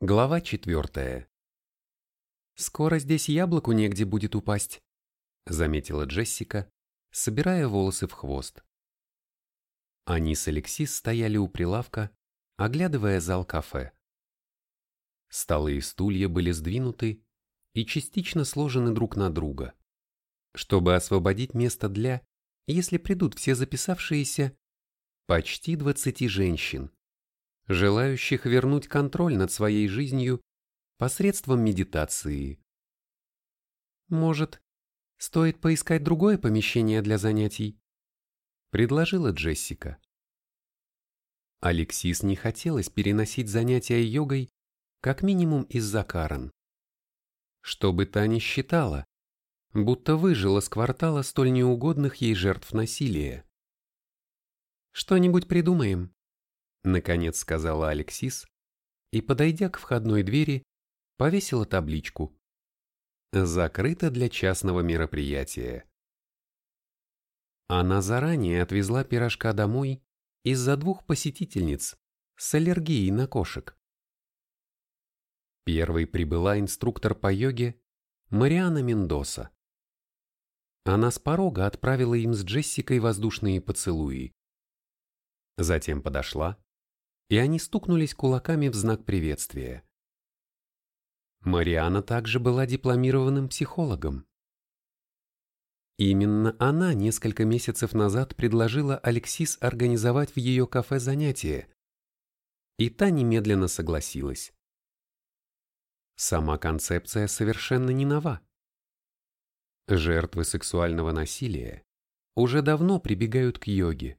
Глава четвертая. «Скоро здесь яблоку негде будет упасть», — заметила Джессика, собирая волосы в хвост. Они с Алексис стояли у прилавка, оглядывая зал кафе. Столы и стулья были сдвинуты и частично сложены друг на друга, чтобы освободить место для, если придут все записавшиеся, почти двадцати женщин желающих вернуть контроль над своей жизнью посредством медитации. «Может, стоит поискать другое помещение для занятий?» – предложила Джессика. Алексис не хотелось переносить занятия йогой как минимум из-за Карен. Чтобы та не считала, будто выжила с квартала столь неугодных ей жертв насилия. «Что-нибудь придумаем», Наконец сказала Алексис и, подойдя к входной двери, повесила табличку «Закрыто для частного мероприятия». Она заранее отвезла пирожка домой из-за двух посетительниц с аллергией на кошек. Первой прибыла инструктор по йоге Мариана Мендоса. Она с порога отправила им с Джессикой воздушные поцелуи. Затем подошла, и они стукнулись кулаками в знак приветствия. Мариана также была дипломированным психологом. Именно она несколько месяцев назад предложила Алексис организовать в ее кафе занятие, и та немедленно согласилась. Сама концепция совершенно не нова. Жертвы сексуального насилия уже давно прибегают к йоге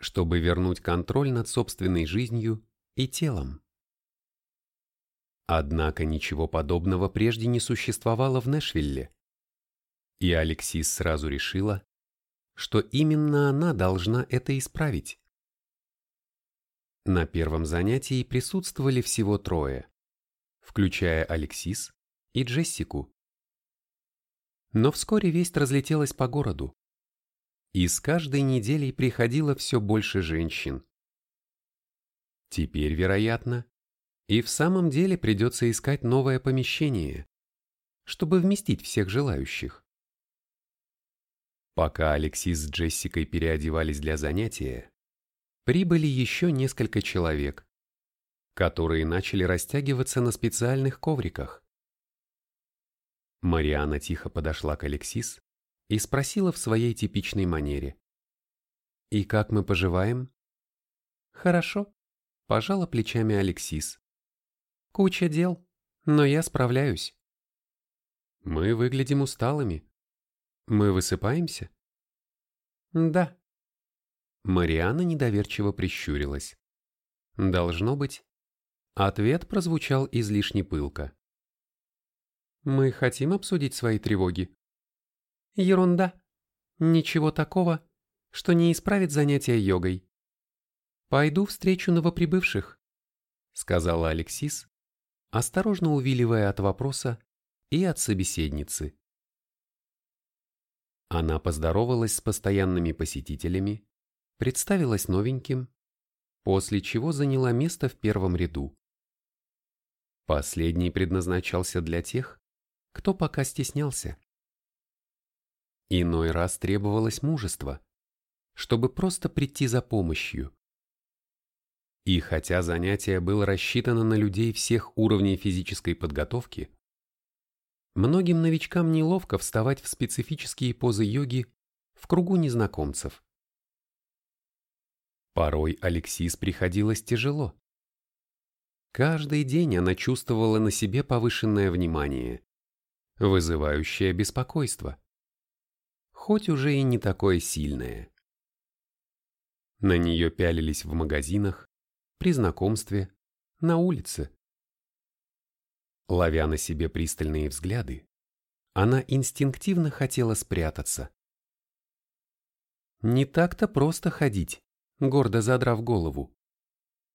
чтобы вернуть контроль над собственной жизнью и телом. Однако ничего подобного прежде не существовало в Нэшвилле. И Алексис сразу решила, что именно она должна это исправить. На первом занятии присутствовали всего трое, включая Алексис и Джессику. Но вскоре весть разлетелась по городу. И с каждой неделей приходило все больше женщин. Теперь, вероятно, и в самом деле придется искать новое помещение, чтобы вместить всех желающих. Пока Алексис с Джессикой переодевались для занятия, прибыли еще несколько человек, которые начали растягиваться на специальных ковриках. Мариана тихо подошла к Алексис и спросила в своей типичной манере. «И как мы поживаем?» «Хорошо», – пожала плечами Алексис. «Куча дел, но я справляюсь». «Мы выглядим усталыми. Мы высыпаемся?» «Да». Мариана недоверчиво прищурилась. «Должно быть». Ответ прозвучал излишне пылко. «Мы хотим обсудить свои тревоги?» Ерунда. Ничего такого, что не исправит занятия йогой. Пойду встречу новоприбывших, сказала Алексис, осторожно увиливая от вопроса и от собеседницы. Она поздоровалась с постоянными посетителями, представилась новеньким, после чего заняла место в первом ряду. Последний предназначался для тех, кто пока стеснялся. Иной раз требовалось мужество, чтобы просто прийти за помощью. И хотя занятие было рассчитано на людей всех уровней физической подготовки, многим новичкам неловко вставать в специфические позы йоги в кругу незнакомцев. Порой Алексис приходилось тяжело. Каждый день она чувствовала на себе повышенное внимание, вызывающее беспокойство хоть уже и не такое сильное. На нее пялились в магазинах, при знакомстве, на улице. Ловя на себе пристальные взгляды, она инстинктивно хотела спрятаться. Не так-то просто ходить, гордо задрав голову,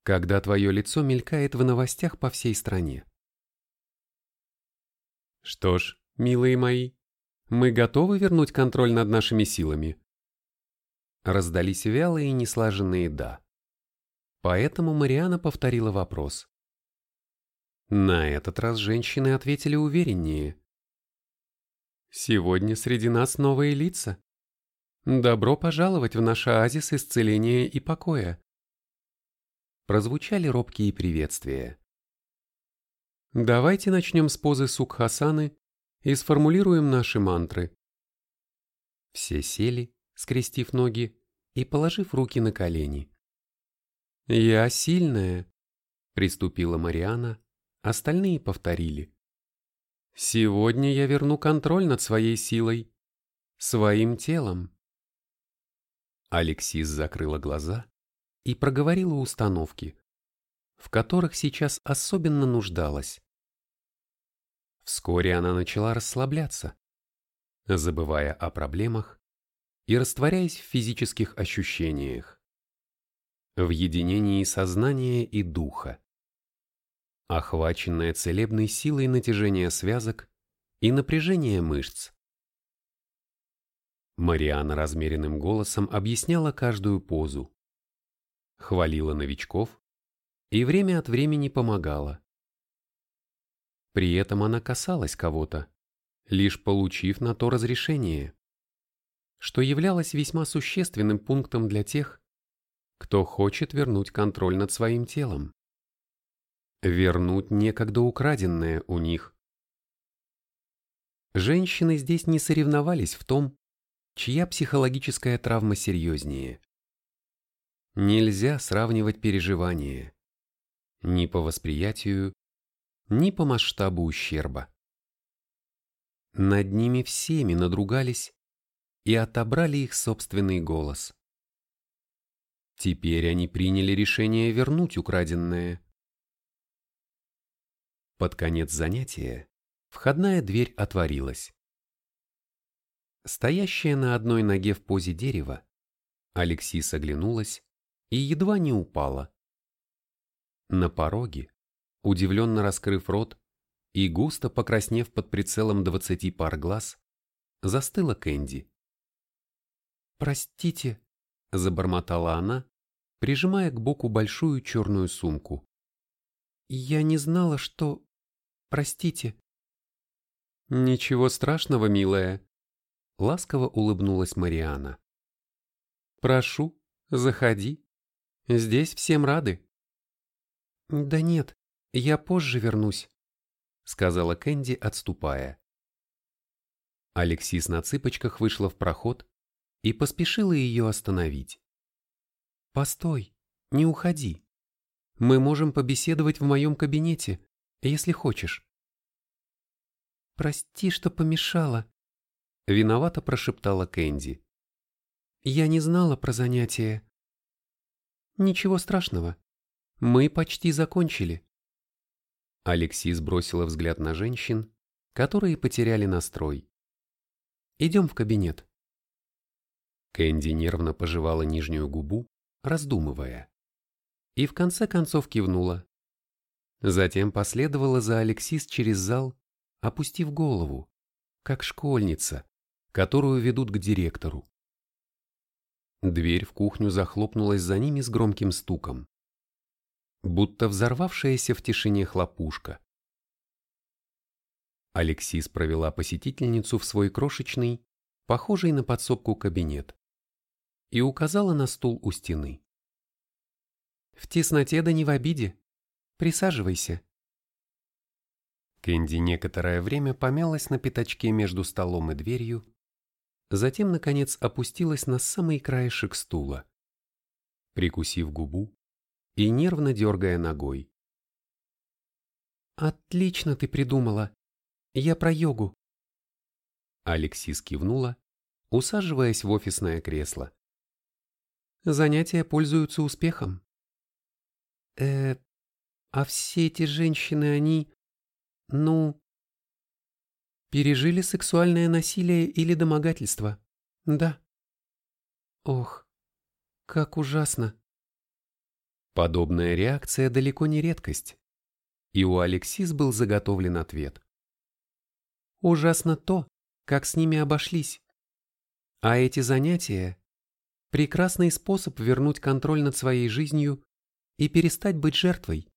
когда твое лицо мелькает в новостях по всей стране. Что ж, милые мои, мы готовы вернуть контроль над нашими силами? Раздались вялые и неслаженные «да». Поэтому Мариана повторила вопрос. На этот раз женщины ответили увереннее. «Сегодня среди нас новые лица. Добро пожаловать в наш оазис исцеления и покоя». Прозвучали робкие приветствия. Давайте начнем с позы Сукхасаны и сформулируем наши мантры. Все сели, скрестив ноги и положив руки на колени. «Я сильная», — приступила Мариана, остальные повторили. «Сегодня я верну контроль над своей силой, своим телом». Алексис закрыла глаза и проговорила установки, в которых сейчас особенно нуждалась. Вскоре она начала расслабляться, забывая о проблемах и растворяясь в физических ощущениях, в единении сознания и духа, охваченная целебной силой натяжения связок и напряжения мышц. Мариана размеренным голосом объясняла каждую позу, хвалила новичков и время от времени помогала. При этом она касалась кого-то, лишь получив на то разрешение, что являлось весьма существенным пунктом для тех, кто хочет вернуть контроль над своим телом. Вернуть некогда украденное у них. Женщины здесь не соревновались в том, чья психологическая травма серьезнее. Нельзя сравнивать переживания ни по восприятию, ни по масштабу ущерба. Над ними всеми надругались и отобрали их собственный голос. Теперь они приняли решение вернуть украденное. Под конец занятия входная дверь отворилась. Стоящая на одной ноге в позе дерева, Алексис оглянулась и едва не упала. На пороге удивленно раскрыв рот и густо покраснев под прицелом двадцати пар глаз, застыла Кэнди. «Простите», — забормотала она, прижимая к боку большую черную сумку. «Я не знала, что... Простите». «Ничего страшного, милая», — ласково улыбнулась Мариана. «Прошу, заходи. Здесь всем рады». «Да нет, «Я позже вернусь», — сказала Кэнди, отступая. Алексис на цыпочках вышла в проход и поспешила ее остановить. «Постой, не уходи. Мы можем побеседовать в моем кабинете, если хочешь». «Прости, что помешала», — виновато прошептала Кэнди. «Я не знала про занятие». «Ничего страшного. Мы почти закончили». Алексис бросила взгляд на женщин, которые потеряли настрой. «Идем в кабинет». Кэнди нервно пожевала нижнюю губу, раздумывая. И в конце концов кивнула. Затем последовала за Алексис через зал, опустив голову, как школьница, которую ведут к директору. Дверь в кухню захлопнулась за ними с громким стуком будто взорвавшаяся в тишине хлопушка. Алексис провела посетительницу в свой крошечный, похожий на подсобку кабинет, и указала на стул у стены. «В тесноте да не в обиде. Присаживайся». Кэнди некоторое время помялась на пятачке между столом и дверью, затем, наконец, опустилась на самый краешек стула. Прикусив губу, и нервно дергая ногой. «Отлично ты придумала. Я про йогу». Алексис кивнула, усаживаясь в офисное кресло. Занятия пользуются успехом. Э, а все эти женщины, они, ну, пережили сексуальное насилие или домогательство. Да. Ох, как ужасно. Подобная реакция далеко не редкость, и у Алексис был заготовлен ответ. Ужасно то, как с ними обошлись. А эти занятия – прекрасный способ вернуть контроль над своей жизнью и перестать быть жертвой.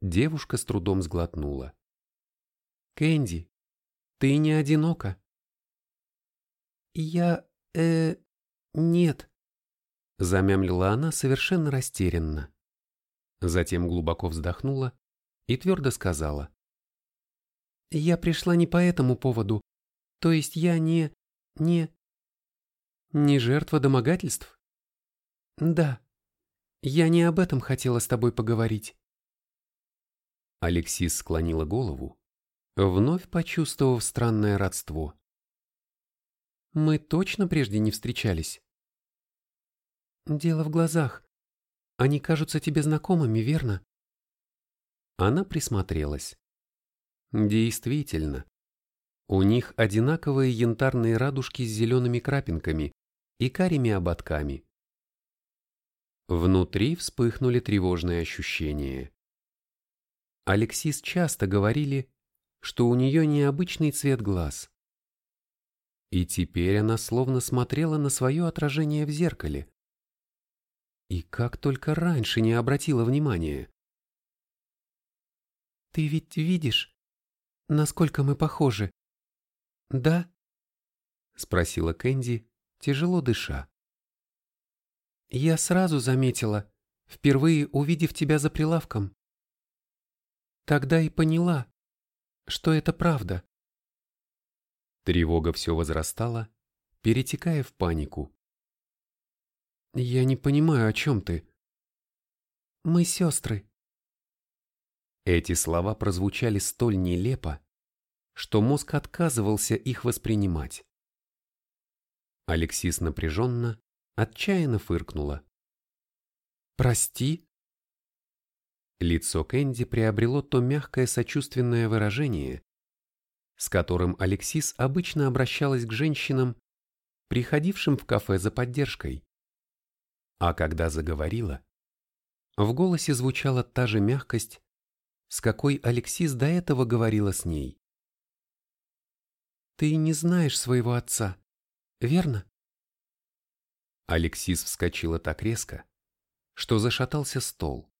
Девушка с трудом сглотнула. «Кэнди, ты не одинока?» «Я... э... нет», — замямлила она совершенно растерянно. Затем глубоко вздохнула и твердо сказала. «Я пришла не по этому поводу. То есть я не... не...» «Не жертва домогательств?» «Да. Я не об этом хотела с тобой поговорить». Алексис склонила голову, вновь почувствовав странное родство. «Мы точно прежде не встречались?» «Дело в глазах. Они кажутся тебе знакомыми, верно?» Она присмотрелась. Действительно. У них одинаковые янтарные радужки с зелеными крапинками и карими ободками. Внутри вспыхнули тревожные ощущения. Алексис часто говорили, что у нее необычный цвет глаз. И теперь она словно смотрела на свое отражение в зеркале. И как только раньше не обратила внимания. «Ты ведь видишь, насколько мы похожи?» «Да?» — спросила Кэнди, тяжело дыша. «Я сразу заметила, впервые увидев тебя за прилавком. Тогда и поняла, что это правда». Тревога все возрастала, перетекая в панику. «Я не понимаю, о чем ты?» «Мы сестры». Эти слова прозвучали столь нелепо, что мозг отказывался их воспринимать. Алексис напряженно, отчаянно фыркнула. «Прости?» Лицо Кэнди приобрело то мягкое сочувственное выражение, с которым Алексис обычно обращалась к женщинам, приходившим в кафе за поддержкой. А когда заговорила, в голосе звучала та же мягкость, с какой Алексис до этого говорила с ней. «Ты не знаешь своего отца, верно?» Алексис вскочила так резко, что зашатался стол.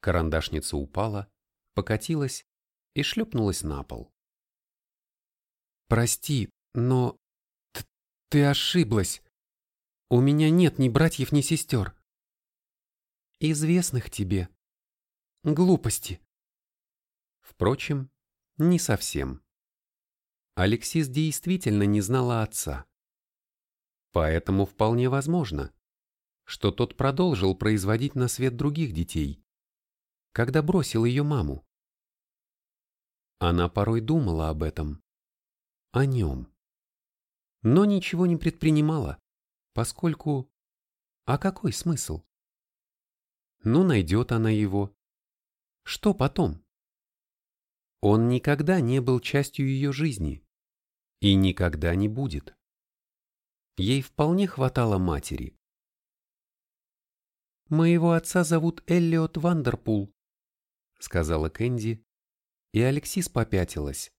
Карандашница упала, покатилась и шлепнулась на пол. «Прости, но ты ошиблась. У меня нет ни братьев, ни сестер. Известных тебе. Глупости. Впрочем, не совсем. Алексис действительно не знала отца. Поэтому вполне возможно, что тот продолжил производить на свет других детей, когда бросил ее маму. Она порой думала об этом, о нем, но ничего не предпринимала, поскольку... А какой смысл? Ну, найдет она его. Что потом? Он никогда не был частью ее жизни и никогда не будет. Ей вполне хватало матери. «Моего отца зовут Эллиот Вандерпул», — сказала Кэнди, и Алексис попятилась,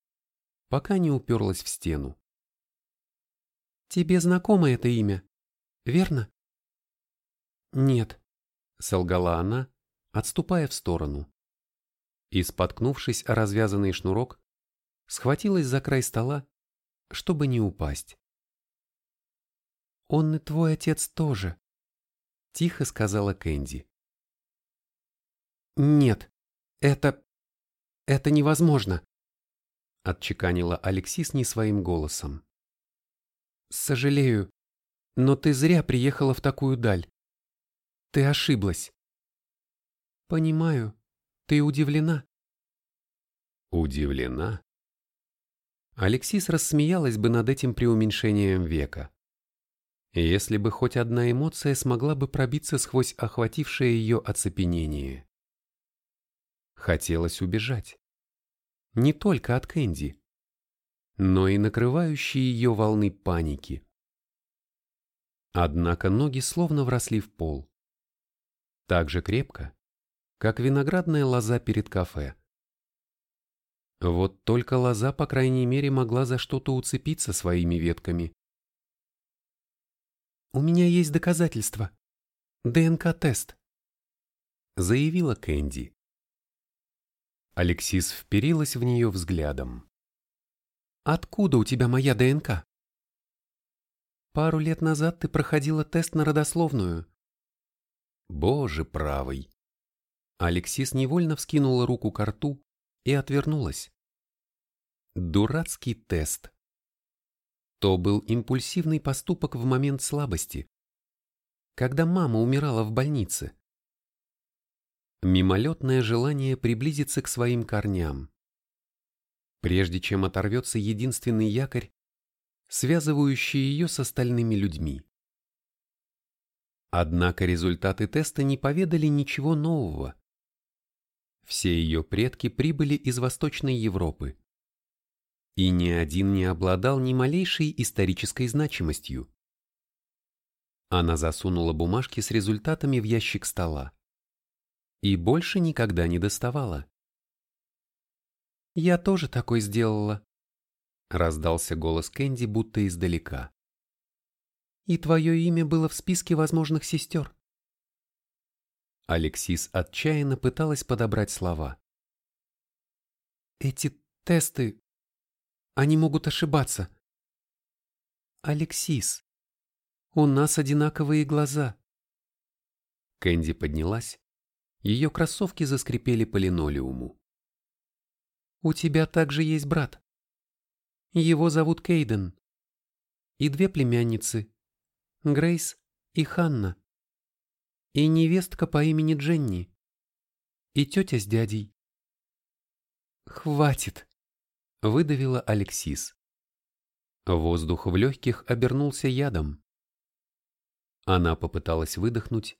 пока не уперлась в стену. «Тебе знакомо это имя, верно?» «Нет», — солгала она, отступая в сторону. И, споткнувшись о развязанный шнурок, схватилась за край стола, чтобы не упасть. «Он и твой отец тоже», — тихо сказала Кэнди. «Нет, это... это невозможно», — отчеканила Алексис не своим голосом. «Сожалею, но ты зря приехала в такую даль. Ты ошиблась». «Понимаю, ты удивлена». «Удивлена?» Алексис рассмеялась бы над этим преуменьшением века если бы хоть одна эмоция смогла бы пробиться сквозь охватившее ее оцепенение. Хотелось убежать. Не только от Кэнди, но и накрывающие ее волны паники. Однако ноги словно вросли в пол. Так же крепко, как виноградная лоза перед кафе. Вот только лоза, по крайней мере, могла за что-то уцепиться своими ветками. «У меня есть доказательства. ДНК-тест», — заявила Кэнди. Алексис вперилась в нее взглядом. «Откуда у тебя моя ДНК?» «Пару лет назад ты проходила тест на родословную». «Боже правый!» Алексис невольно вскинула руку к рту и отвернулась. Дурацкий тест. То был импульсивный поступок в момент слабости, когда мама умирала в больнице. Мимолетное желание приблизиться к своим корням. Прежде чем оторвется единственный якорь, связывающий ее с остальными людьми. Однако результаты теста не поведали ничего нового. Все ее предки прибыли из Восточной Европы. И ни один не обладал ни малейшей исторической значимостью. Она засунула бумажки с результатами в ящик стола. И больше никогда не доставала. «Я тоже такой сделала», — раздался голос Кэнди будто издалека. «И твое имя было в списке возможных сестер». Алексис отчаянно пыталась подобрать слова. «Эти тесты, они могут ошибаться». «Алексис, у нас одинаковые глаза». Кэнди поднялась. Ее кроссовки заскрипели по линолеуму. «У тебя также есть брат. Его зовут Кейден. И две племянницы, Грейс и Ханна и невестка по имени Дженни, и тетя с дядей. «Хватит!» — выдавила Алексис. Воздух в легких обернулся ядом. Она попыталась выдохнуть,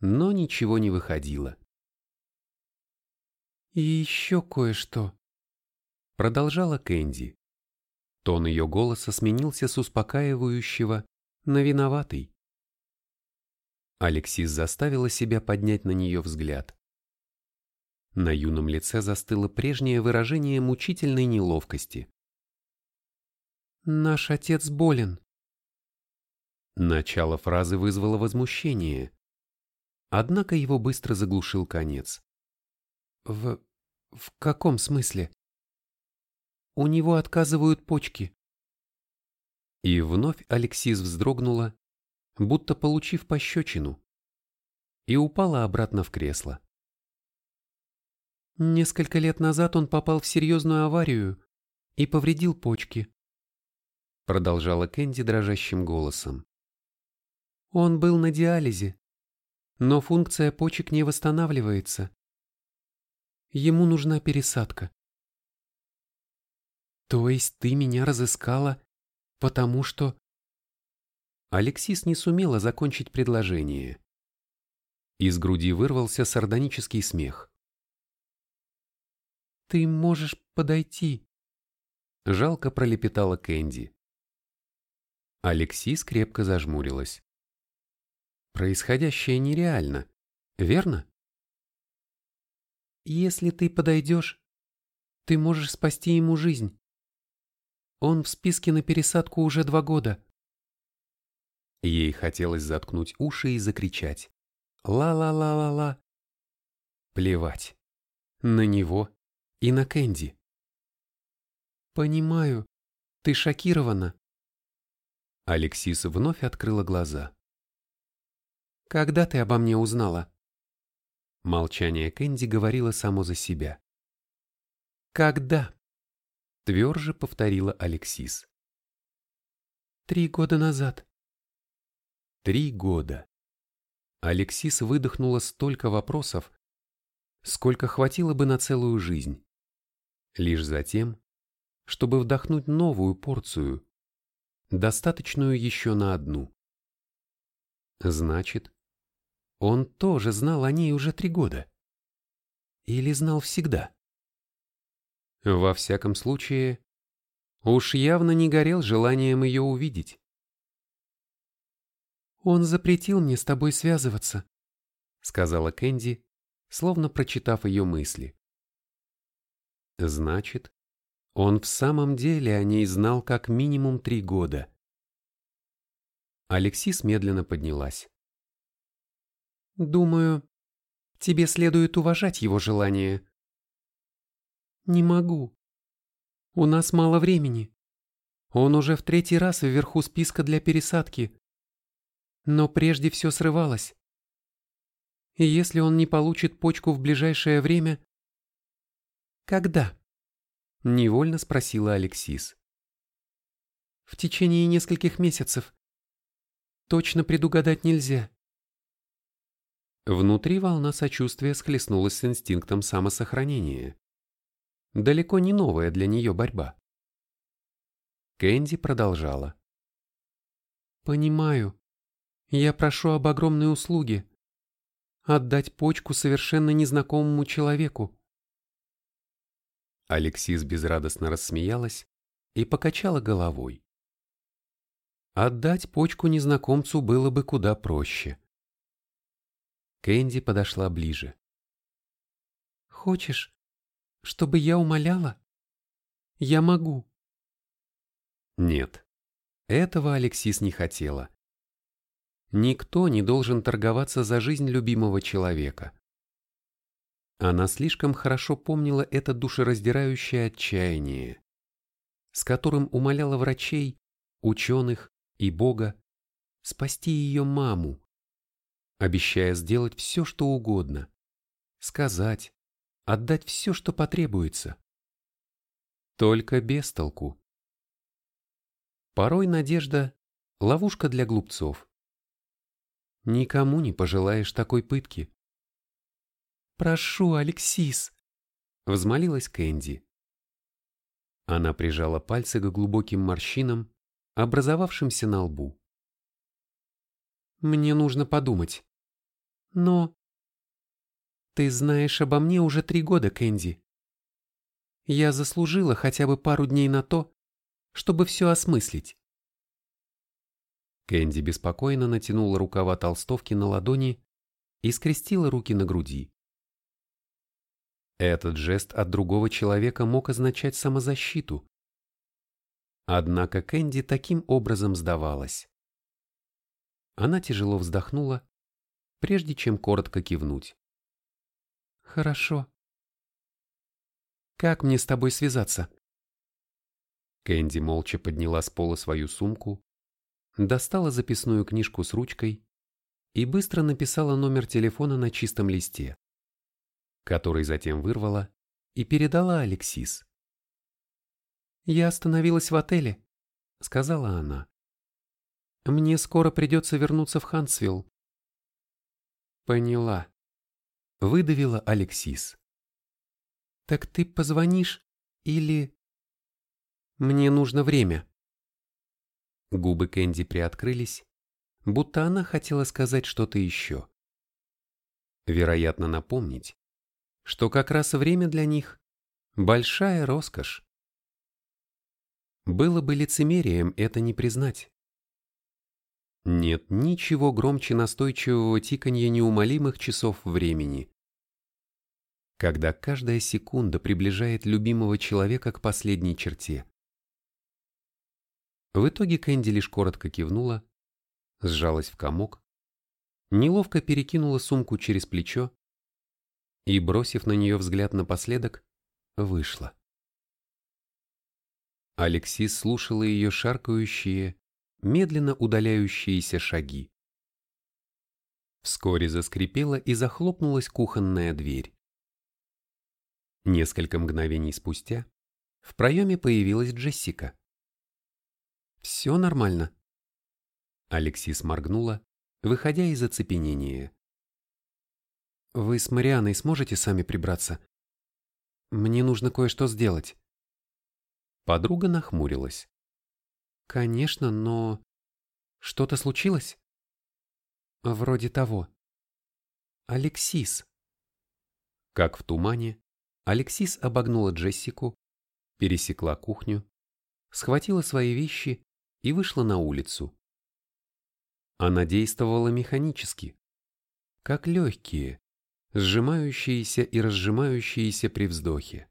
но ничего не выходило. «И еще кое-что», — продолжала Кэнди. Тон ее голоса сменился с успокаивающего на виноватый. Алексис заставила себя поднять на нее взгляд. На юном лице застыло прежнее выражение мучительной неловкости. «Наш отец болен». Начало фразы вызвало возмущение. Однако его быстро заглушил конец. «В... в каком смысле?» «У него отказывают почки». И вновь Алексис вздрогнула будто получив пощечину, и упала обратно в кресло. Несколько лет назад он попал в серьезную аварию и повредил почки. Продолжала Кэнди дрожащим голосом. Он был на диализе, но функция почек не восстанавливается. Ему нужна пересадка. То есть ты меня разыскала, потому что Алексис не сумела закончить предложение. Из груди вырвался сардонический смех. «Ты можешь подойти», — жалко пролепетала Кэнди. Алексис крепко зажмурилась. Происходящее нереально, верно? Если ты подойдешь, ты можешь спасти ему жизнь. Он в списке на пересадку уже два года. Ей хотелось заткнуть уши и закричать. «Ла-ла-ла-ла-ла!» Плевать. На него и на Кэнди. «Понимаю. Ты шокирована». Алексис вновь открыла глаза. «Когда ты обо мне узнала?» Молчание Кэнди говорило само за себя. «Когда?» Тверже повторила Алексис. «Три года назад», Три года. Алексис выдохнула столько вопросов, сколько хватило бы на целую жизнь. Лишь затем, чтобы вдохнуть новую порцию, достаточную еще на одну. Значит, он тоже знал о ней уже три года. Или знал всегда. Во всяком случае, уж явно не горел желанием ее увидеть. «Он запретил мне с тобой связываться», — сказала Кэнди, словно прочитав ее мысли. Значит, он в самом деле о ней знал как минимум три года. Алексис медленно поднялась. — Думаю, тебе следует уважать его желание. Не могу. У нас мало времени. Он уже в третий раз вверху списка для пересадки. Но прежде все срывалось. И если он не получит почку в ближайшее время... Когда? Невольно спросила Алексис. В течение нескольких месяцев. Точно предугадать нельзя. Внутри волна сочувствия схлестнулась с инстинктом самосохранения. Далеко не новая для нее борьба. Кэнди продолжала. «Понимаю. Я прошу об огромной услуге. Отдать почку совершенно незнакомому человеку». Алексис безрадостно рассмеялась и покачала головой. Отдать почку незнакомцу было бы куда проще. Кэнди подошла ближе. «Хочешь, чтобы я умоляла? Я могу». Нет, этого Алексис не хотела. Никто не должен торговаться за жизнь любимого человека. Она слишком хорошо помнила это душераздирающее отчаяние, с которым умоляла врачей, ученых и Бога спасти ее маму, обещая сделать все, что угодно, сказать, отдать все, что потребуется. Только без толку. Порой надежда – ловушка для глупцов. Никому не пожелаешь такой пытки. «Прошу, Алексис!» – взмолилась Кэнди. Она прижала пальцы к глубоким морщинам, образовавшимся на лбу. «Мне нужно подумать. Но...» «Ты знаешь обо мне уже три года, Кэнди. Я заслужила хотя бы пару дней на то, чтобы все осмыслить». Кэнди беспокойно натянула рукава толстовки на ладони и скрестила руки на груди. Этот жест от другого человека мог означать самозащиту. Однако Кэнди таким образом сдавалась. Она тяжело вздохнула, прежде чем коротко кивнуть. «Хорошо. Как мне с тобой связаться?» Кэнди молча подняла с пола свою сумку, достала записную книжку с ручкой и быстро написала номер телефона на чистом листе, который затем вырвала и передала Алексис. «Я остановилась в отеле», — сказала она. «Мне скоро придется вернуться в Хансвилл». «Поняла», — выдавила Алексис. «Так ты позвонишь или...» «Мне нужно время». Губы Кэнди приоткрылись, будто она хотела сказать что-то еще. Вероятно, напомнить, что как раз время для них – большая роскошь. Было бы лицемерием это не признать. Нет ничего громче настойчивого тиканья неумолимых часов времени. Когда каждая секунда приближает любимого человека к последней черте. В итоге Кэнди лишь коротко кивнула, сжалась в комок, неловко перекинула сумку через плечо и, бросив на нее взгляд напоследок, вышла. Алексис слушала ее шаркающие, медленно удаляющиеся шаги. Вскоре заскрипела и захлопнулась кухонная дверь. Несколько мгновений спустя в проеме появилась Джессика. «Все нормально?» Алексис моргнула, выходя из оцепенения. «Вы с Марианой сможете сами прибраться? Мне нужно кое-что сделать». Подруга нахмурилась. «Конечно, но... Что-то случилось?» «Вроде того». «Алексис». Как в тумане, Алексис обогнула Джессику, пересекла кухню, схватила свои вещи и вышла на улицу. Она действовала механически, как легкие, сжимающиеся и разжимающиеся при вздохе.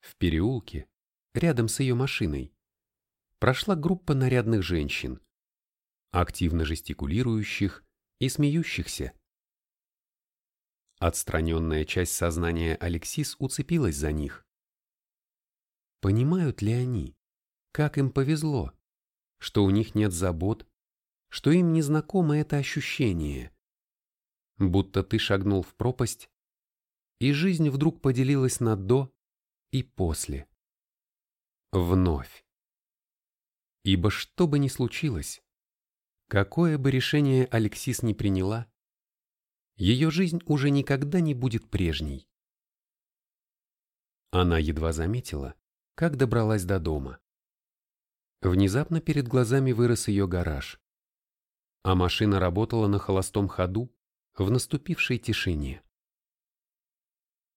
В переулке, рядом с ее машиной, прошла группа нарядных женщин, активно жестикулирующих и смеющихся. Отстраненная часть сознания Алексис уцепилась за них. Понимают ли они, как им повезло, что у них нет забот, что им не знакомо это ощущение, будто ты шагнул в пропасть, и жизнь вдруг поделилась на «до» и «после». Вновь. Ибо что бы ни случилось, какое бы решение Алексис ни приняла, ее жизнь уже никогда не будет прежней. Она едва заметила, как добралась до дома. Внезапно перед глазами вырос ее гараж, а машина работала на холостом ходу в наступившей тишине.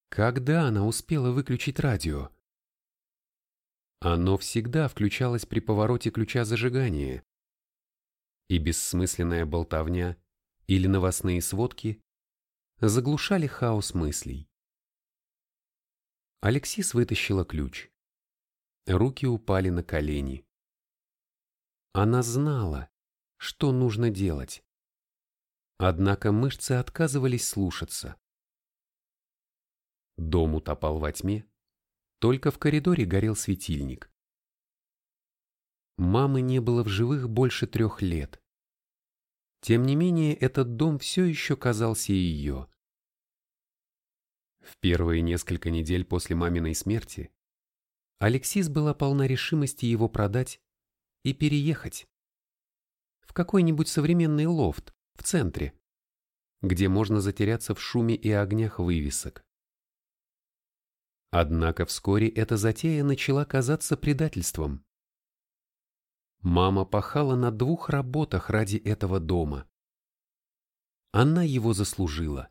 Когда она успела выключить радио? Оно всегда включалось при повороте ключа зажигания, и бессмысленная болтовня или новостные сводки заглушали хаос мыслей. Алексис вытащила ключ. Руки упали на колени. Она знала, что нужно делать. Однако мышцы отказывались слушаться. Дом утопал во тьме, только в коридоре горел светильник. Мамы не было в живых больше трех лет. Тем не менее, этот дом все еще казался ее. В первые несколько недель после маминой смерти Алексис была полна решимости его продать и переехать в какой-нибудь современный лофт в центре, где можно затеряться в шуме и огнях вывесок. Однако вскоре эта затея начала казаться предательством. Мама пахала на двух работах ради этого дома. Она его заслужила.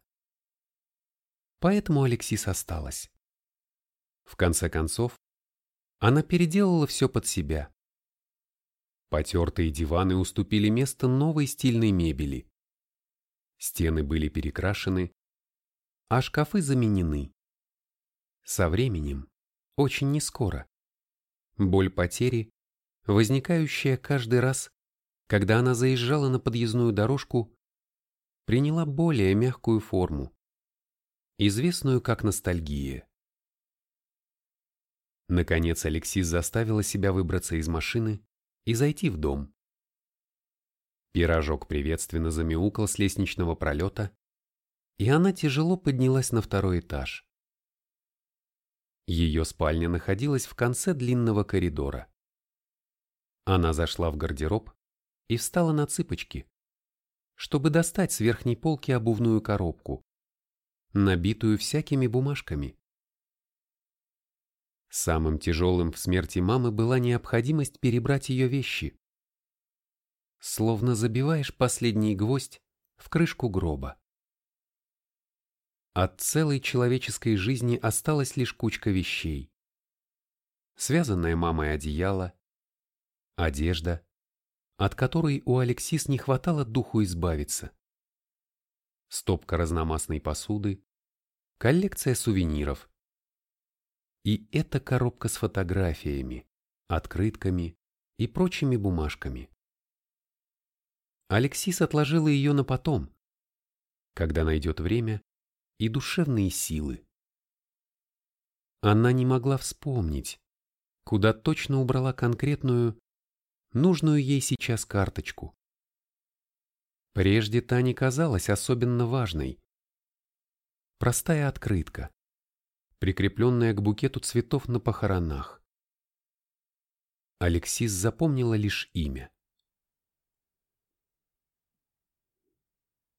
Поэтому Алексис осталась. В конце концов, она переделала все под себя. Потертые диваны уступили место новой стильной мебели. Стены были перекрашены, а шкафы заменены. Со временем, очень нескоро, боль потери, возникающая каждый раз, когда она заезжала на подъездную дорожку, приняла более мягкую форму, известную как ностальгия. Наконец Алексис заставила себя выбраться из машины и зайти в дом. Пирожок приветственно замяукал с лестничного пролета, и она тяжело поднялась на второй этаж. Ее спальня находилась в конце длинного коридора. Она зашла в гардероб и встала на цыпочки, чтобы достать с верхней полки обувную коробку, набитую всякими бумажками. Самым тяжелым в смерти мамы была необходимость перебрать ее вещи. Словно забиваешь последний гвоздь в крышку гроба. От целой человеческой жизни осталась лишь кучка вещей. Связанное мамой одеяло, одежда, от которой у Алексис не хватало духу избавиться, стопка разномастной посуды, коллекция сувениров, и эта коробка с фотографиями, открытками и прочими бумажками. Алексис отложила ее на потом, когда найдет время и душевные силы. Она не могла вспомнить, куда точно убрала конкретную, нужную ей сейчас карточку. Прежде та не казалась особенно важной. Простая открытка, прикрепленная к букету цветов на похоронах. Алексис запомнила лишь имя.